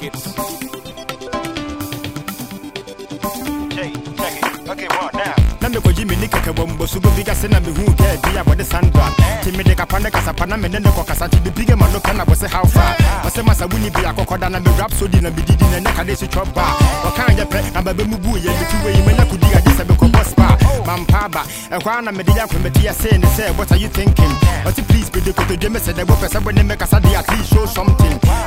tickets. Check it. Okay, one now. Namiko Jimmy Nika Wombo Sububiga Sena Mihu Care eh. eh. Bia with the Sandra. Timide Capana Casapana Meneko Casati, the bigger man look and I was how far. Masamasa Winnie Bia Cocodana, the Rhapsody and Bidin and Nakadesi Chop Bar. Eh. Wakanga Pet and Babubu, and the two way Menakudia Disabeko Bospa. Oh. Mampaba, and Juana Media from Media saying, What are you thinking? But please be the good Jimmy said, I will for someone to make us at least show something.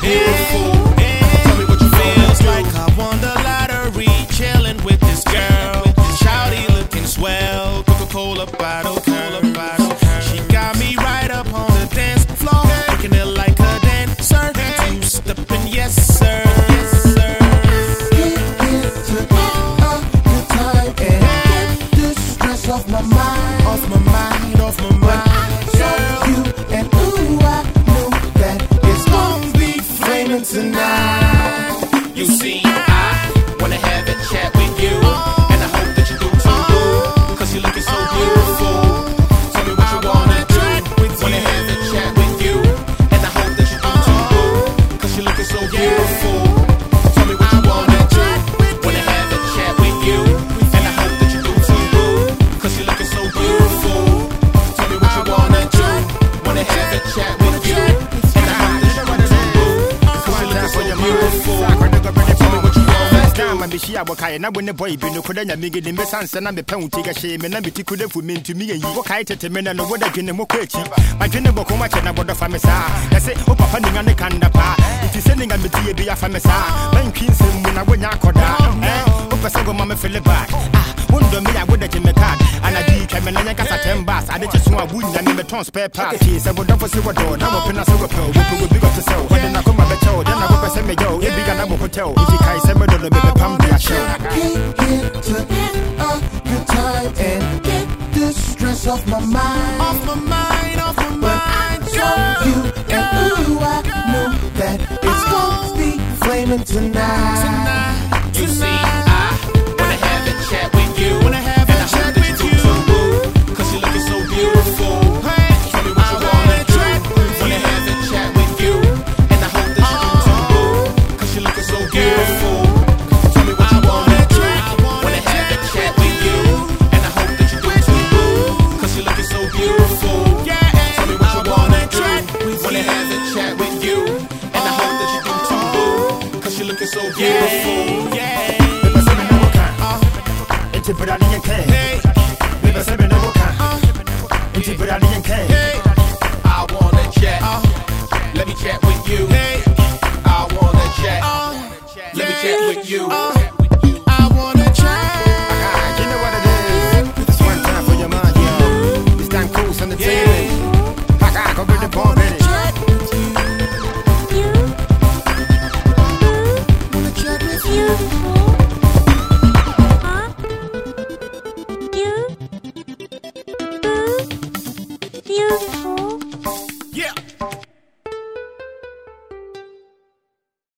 beautiful. Tell me what you like I won the lottery, with this girl. Swell, Coca-Cola bottle, Cola bottle. Ma hyia bokae na bo ne boy bi no koda nyame gidi me sanse na me pɛ wuti ga hye me na me tiku da fu me ntumi yi bokae tete me na no woda dwene mo akyi madwene bɔ kɔma kyɛ na bɔdɔ fa me saa ɛsɛ wo papa ninga ne kanda paa nti sɛ ninga me tie bi afa me saa mantwi nsɛm mu na wonya akɔdaa ɛ wopɛ sɛ woma me fele back. Ah wondɔ me a woda gye me card anadi twa me na nyɛ kasa 10 bas ade kye so a wonya me metɔn spare part tie sɛ wodɔfo se wɔdɔ na wɔpɛ na sɛ wɔpɛ wo wopɛ wobi gɔte sɛ wo wɔde nakɔma bɛkyɛ wo na ebi ga na bɔ hotel nti kae sɛ medɔ no mebɛpam de ahyɛ wo Came here to have a good time and get the stress off my mind. Off my mind, off my mind, So girl. you and ooh, I know that it's gonna be flaming tonight. You boo. Cause you're looking so beautiful. Yeah. Sɛ me ne wo ka. Enti bra ne yɛnkɛ. Mepɛ sɛ me ne wo ka. Enti bra ne yɛnkɛ. I wanna chat. Uh. let me chat with you. I wanna chat. Uh. let me chat with you. Uh. you.